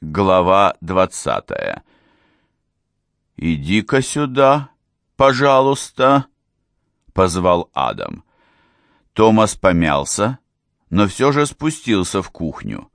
Глава двадцатая. «Иди-ка сюда, пожалуйста», — позвал Адам. Томас помялся, но все же спустился в кухню.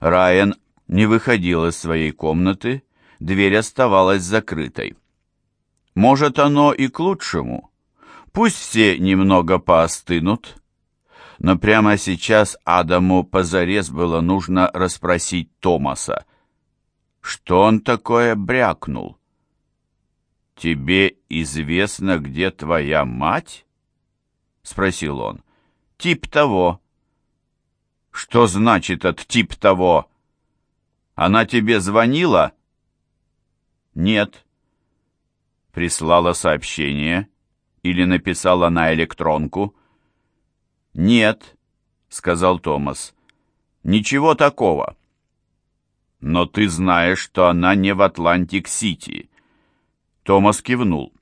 Райан не выходил из своей комнаты, дверь оставалась закрытой. Может, оно и к лучшему. Пусть все немного поостынут, но прямо сейчас Адаму позарез было нужно расспросить Томаса. Что он такое брякнул? «Тебе известно, где твоя мать?» — спросил он. «Тип того». «Что значит от тип того? Она тебе звонила?» «Нет». «Прислала сообщение или написала на электронку?» «Нет», — сказал Томас. «Ничего такого». «Но ты знаешь, что она не в Атлантик-Сити». Томас кивнул.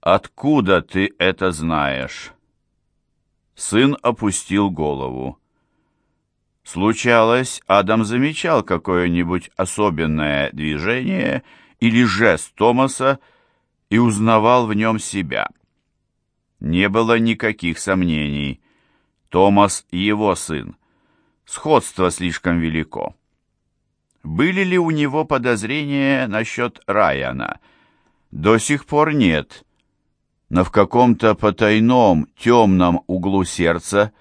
«Откуда ты это знаешь?» Сын опустил голову. Случалось, Адам замечал какое-нибудь особенное движение или жест Томаса и узнавал в нем себя. Не было никаких сомнений. Томас — его сын. Сходство слишком велико. Были ли у него подозрения насчет Райана? До сих пор нет. Но в каком-то потайном, темном углу сердца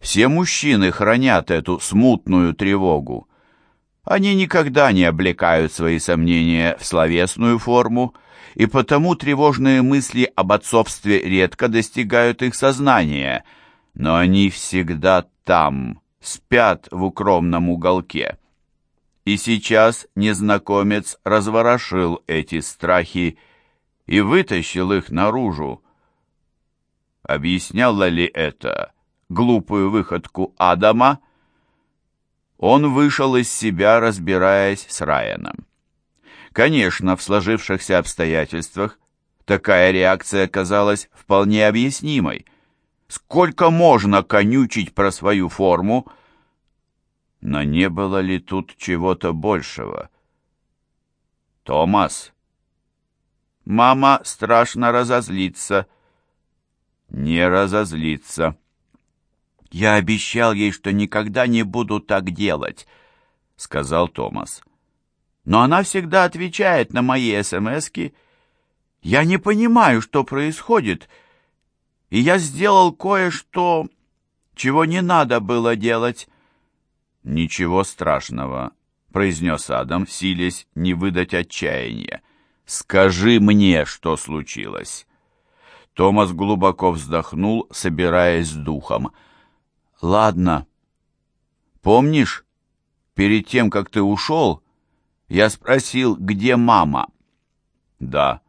все мужчины хранят эту смутную тревогу. Они никогда не облекают свои сомнения в словесную форму, и потому тревожные мысли об отцовстве редко достигают их сознания, но они всегда там, спят в укромном уголке. И сейчас незнакомец разворошил эти страхи и вытащил их наружу. Объясняло ли это глупую выходку Адама? Он вышел из себя, разбираясь с Райаном. Конечно, в сложившихся обстоятельствах такая реакция казалась вполне объяснимой. Сколько можно конючить про свою форму, но не было ли тут чего-то большего? «Томас!» «Мама страшно разозлится». «Не разозлится». «Я обещал ей, что никогда не буду так делать», — сказал Томас. «Но она всегда отвечает на мои СМСки. Я не понимаю, что происходит, и я сделал кое-что, чего не надо было делать». «Ничего страшного», — произнес Адам, силясь не выдать отчаяния. «Скажи мне, что случилось». Томас глубоко вздохнул, собираясь с духом. «Ладно. Помнишь, перед тем, как ты ушел, я спросил, где мама?» «Да».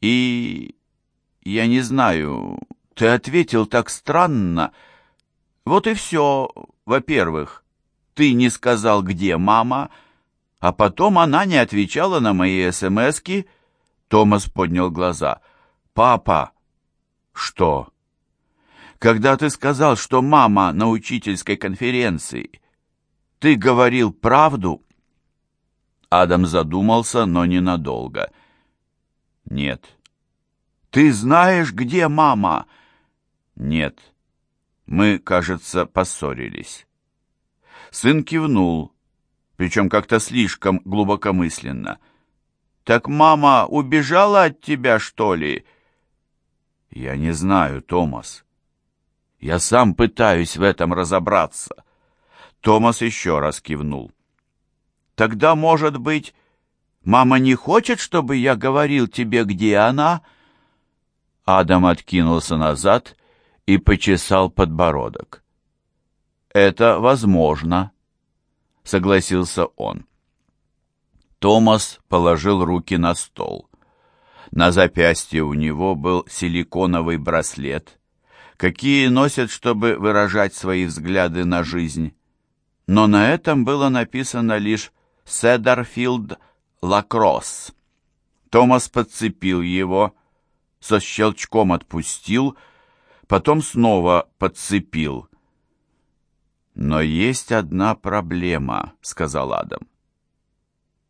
«И... я не знаю, ты ответил так странно. Вот и все, во-первых, ты не сказал, где мама, а потом она не отвечала на мои СМСки. Томас поднял глаза. «Папа!» «Что?» «Когда ты сказал, что мама на учительской конференции, ты говорил правду?» Адам задумался, но ненадолго. «Нет». «Ты знаешь, где мама?» «Нет». Мы, кажется, поссорились. Сын кивнул, причем как-то слишком глубокомысленно. «Так мама убежала от тебя, что ли?» «Я не знаю, Томас. Я сам пытаюсь в этом разобраться». Томас еще раз кивнул. «Тогда, может быть, мама не хочет, чтобы я говорил тебе, где она?» Адам откинулся назад и почесал подбородок. «Это возможно», — согласился он. Томас положил руки на стол. На запястье у него был силиконовый браслет, какие носят, чтобы выражать свои взгляды на жизнь. Но на этом было написано лишь «Седарфилд Лакросс». Томас подцепил его, со щелчком отпустил — потом снова подцепил. «Но есть одна проблема», — сказал Адам.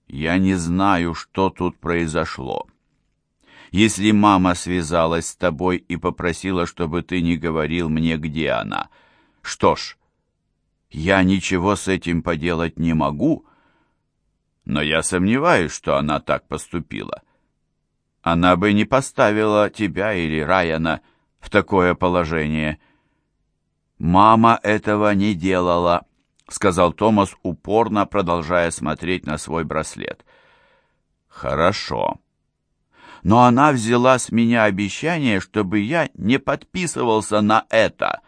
Я не знаю, что тут произошло. Если мама связалась с тобой и попросила, чтобы ты не говорил мне, где она, что ж, я ничего с этим поделать не могу, но я сомневаюсь, что она так поступила. Она бы не поставила тебя или Райана в такое положение. Мама этого не делала, сказал Томас, упорно продолжая смотреть на свой браслет. Хорошо. Но она взяла с меня обещание, чтобы я не подписывался на это.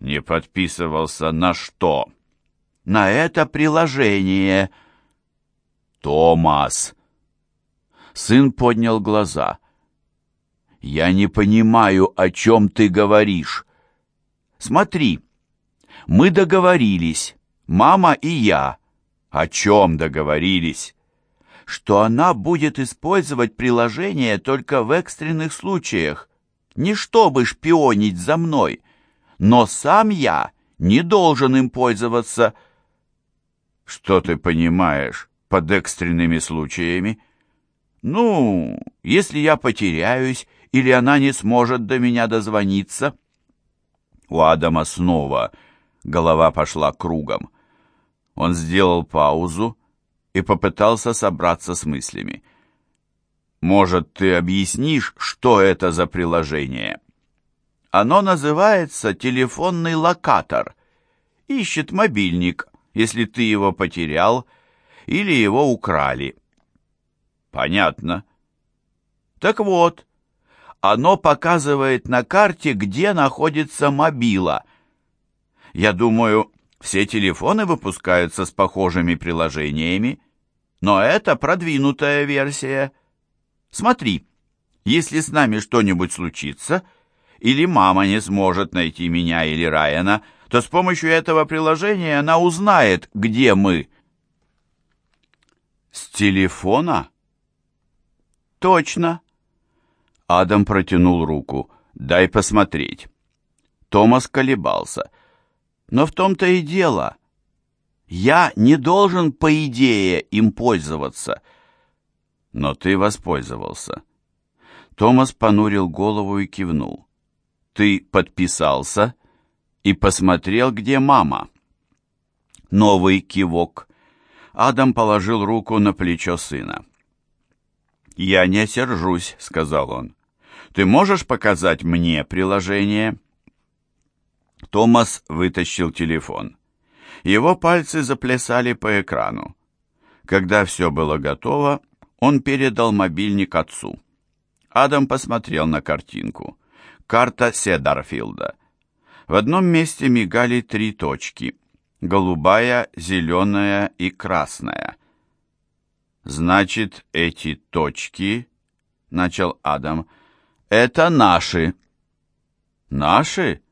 Не подписывался на что? На это приложение. Томас. Сын поднял глаза. Я не понимаю, о чем ты говоришь. Смотри, мы договорились, мама и я. О чем договорились? Что она будет использовать приложение только в экстренных случаях, не чтобы шпионить за мной, но сам я не должен им пользоваться. Что ты понимаешь под экстренными случаями? Ну, если я потеряюсь или она не сможет до меня дозвониться. У Адама снова голова пошла кругом. Он сделал паузу и попытался собраться с мыслями. «Может, ты объяснишь, что это за приложение?» «Оно называется телефонный локатор. Ищет мобильник, если ты его потерял или его украли». «Понятно». «Так вот, оно показывает на карте, где находится мобила – я думаю, все телефоны выпускаются с похожими приложениями, но это продвинутая версия. Смотри, если с нами что-нибудь случится, или мама не сможет найти меня или Райана, то с помощью этого приложения она узнает, где мы. С телефона? Точно. Адам протянул руку. Дай посмотреть. Томас колебался. Но в том-то и дело. Я не должен, по идее, им пользоваться. Но ты воспользовался. Томас понурил голову и кивнул. Ты подписался и посмотрел, где мама. Новый кивок. Адам положил руку на плечо сына. «Я не сержусь», — сказал он. «Ты можешь показать мне приложение?» Томас вытащил телефон. Его пальцы заплясали по экрану. Когда все было готово, он передал мобильник отцу. Адам посмотрел на картинку. Карта Седарфилда. В одном месте мигали три точки. Голубая, зеленая и красная. «Значит, эти точки...» — начал Адам. «Это наши». «Наши?»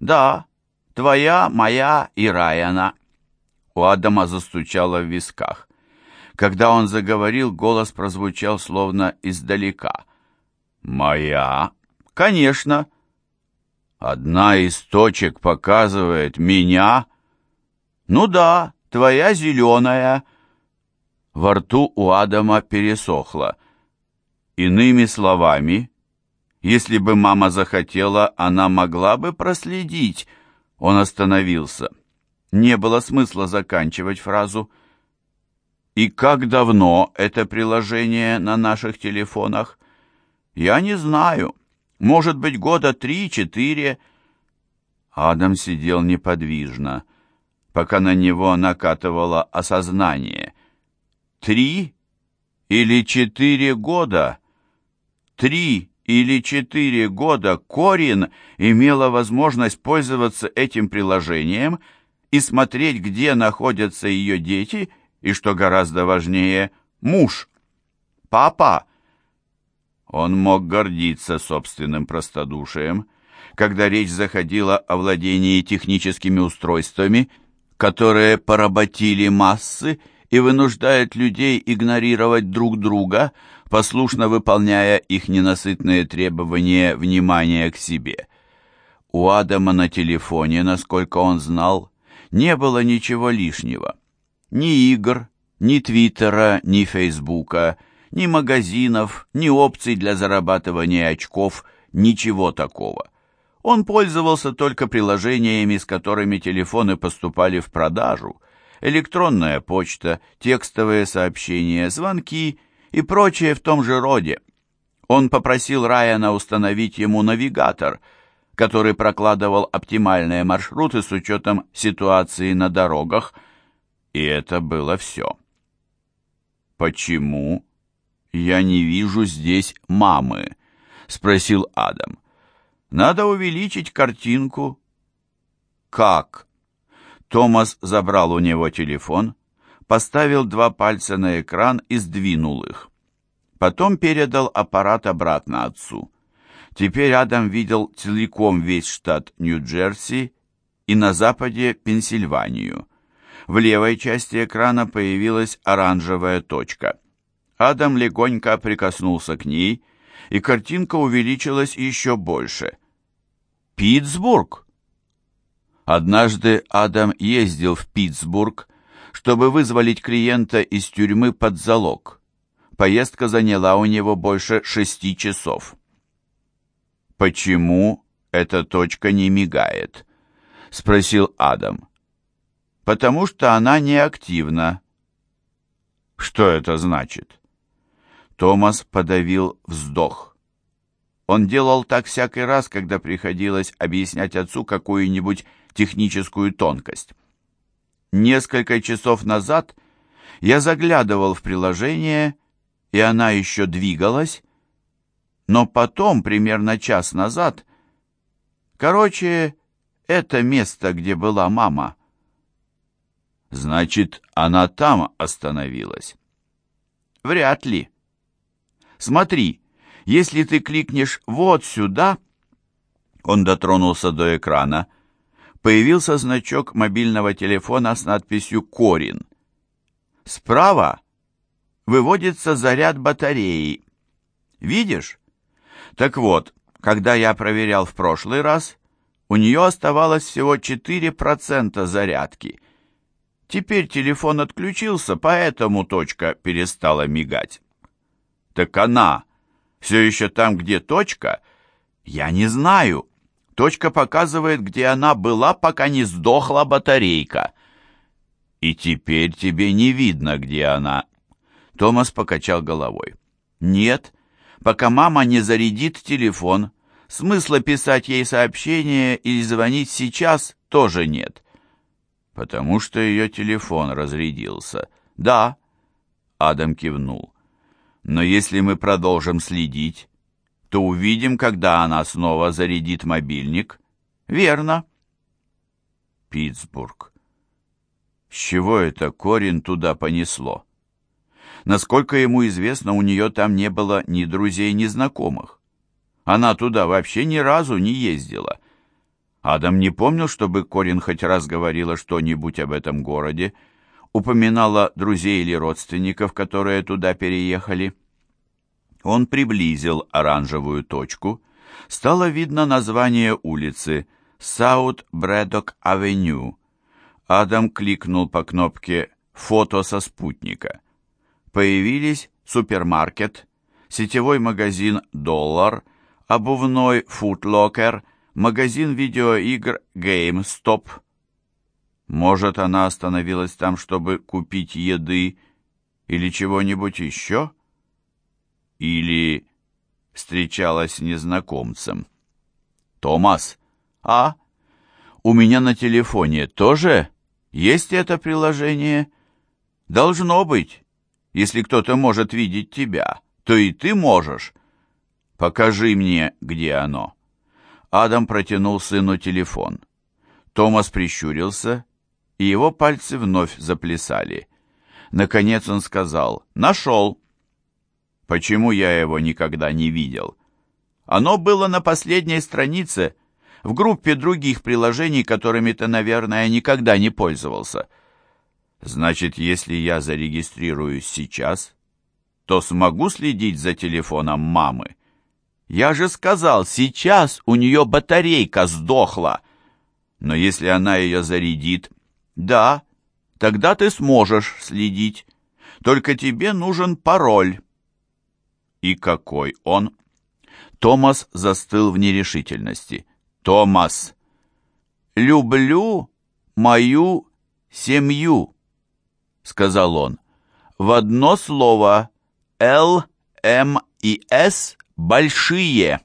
«Да, твоя, моя и Райана». У Адама застучало в висках. Когда он заговорил, голос прозвучал словно издалека. «Моя? Конечно!» «Одна из точек показывает меня?» «Ну да, твоя зеленая». Во рту у Адама пересохло. Иными словами, если бы мама захотела, она могла бы проследить. Он остановился. Не было смысла заканчивать фразу. «И как давно это приложение на наших телефонах?» «Я не знаю. Может быть, года три-четыре». Адам сидел неподвижно, пока на него накатывало осознание. «Три или четыре года? Три или четыре года Корин имела возможность пользоваться этим приложением и смотреть, где находятся ее дети и, что гораздо важнее, муж. Папа! Он мог гордиться собственным простодушием, когда речь заходила о владении техническими устройствами, которые поработили массы и вынуждают людей игнорировать друг друга – послушно выполняя их ненасытные требования внимания к себе. У Адама на телефоне, насколько он знал, не было ничего лишнего. Ни игр, Ни Твиттера, ни Фейсбука, ни магазинов, ни опций для зарабатывания очков, ничего такого. Он пользовался только приложениями, с которыми телефоны поступали в продажу, электронная почта, текстовые сообщения, звонки и прочее в том же роде. Он попросил Райана установить ему навигатор, который прокладывал оптимальные маршруты с учетом ситуации на дорогах, и это было все. «Почему я не вижу здесь мамы?» — спросил Адам. Надо увеличить картинку. Как? Томас забрал у него телефон, поставил два пальца на экран и сдвинул их. Потом передал аппарат обратно отцу. Теперь Адам видел целиком весь штат Нью-Джерси и на западе Пенсильванию. В левой части экрана появилась оранжевая точка. Адам легонько прикоснулся к ней, и картинка увеличилась еще больше. Питтсбург. Однажды Адам ездил в Питтсбург, чтобы вызволить клиента из тюрьмы под залог. Поездка заняла у него больше шести часов. «Почему эта точка не мигает?» — спросил Адам. «Потому что она неактивна». «Что это значит?» Томас подавил вздох. Он делал так всякий раз, когда приходилось объяснять отцу какую-нибудь техническую тонкость. Несколько часов назад я заглядывал в приложение, и она еще двигалась, но потом, примерно час назад, короче, это место, где была мама. Значит, она там остановилась. Вряд ли. Смотри, если ты кликнешь вот сюда, он дотронулся до экрана, появился значок мобильного телефона с надписью «Корин». Справа выводится заряд батареи. Видишь? Так вот, когда я проверял в прошлый раз, у нее оставалось всего 4% зарядки. Теперь телефон отключился, поэтому точка перестала мигать. Так она все еще там, где точка? Я не знаю. Точка показывает, где она была, пока не сдохла батарейка. И теперь тебе не видно, где она. Томас покачал головой. Нет, пока мама не зарядит телефон. Смысла писать ей сообщение или звонить сейчас тоже нет. Потому что ее телефон разрядился. Да, Адам кивнул. Но если мы продолжим следить, то увидим, когда она снова зарядит мобильник. Верно. Питтсбург. С чего это Корин туда понесло? Насколько ему известно, у нее там не было ни друзей, ни знакомых. Она туда вообще ни разу не ездила. Адам не помнил, чтобы Корин хоть раз говорила что-нибудь об этом городе, упоминала друзей или родственников, которые туда переехали. Он приблизил оранжевую точку. Стало видно название улицы Саут Брэдок Авеню. Адам кликнул по кнопке «Фото со спутника». Появились супермаркет, сетевой магазин «Доллар», обувной «Футлокер», магазин видеоигр GameStop, может, она остановилась там, чтобы купить еды или чего-нибудь еще? Или встречалась с незнакомцем? Томас, а? У меня на телефоне тоже есть это приложение? Должно быть. Если кто-то может видеть тебя, то и ты можешь. Покажи мне, где оно. Адам протянул сыну телефон. Томас прищурился и его пальцы вновь заплясали. Наконец он сказал «Нашел». Почему я его никогда не видел? Оно было на последней странице, в группе других приложений, которыми ты, наверное, никогда не пользовался. Значит, если я зарегистрируюсь сейчас, то смогу следить за телефоном мамы. Я же сказал, сейчас у нее батарейка сдохла. Но если она ее зарядит, да, тогда ты сможешь следить. Только тебе нужен пароль». «И какой он?» Томас застыл в нерешительности. «Томас!» «Люблю мою семью», — сказал он. «В одно слово Л, М и С большие».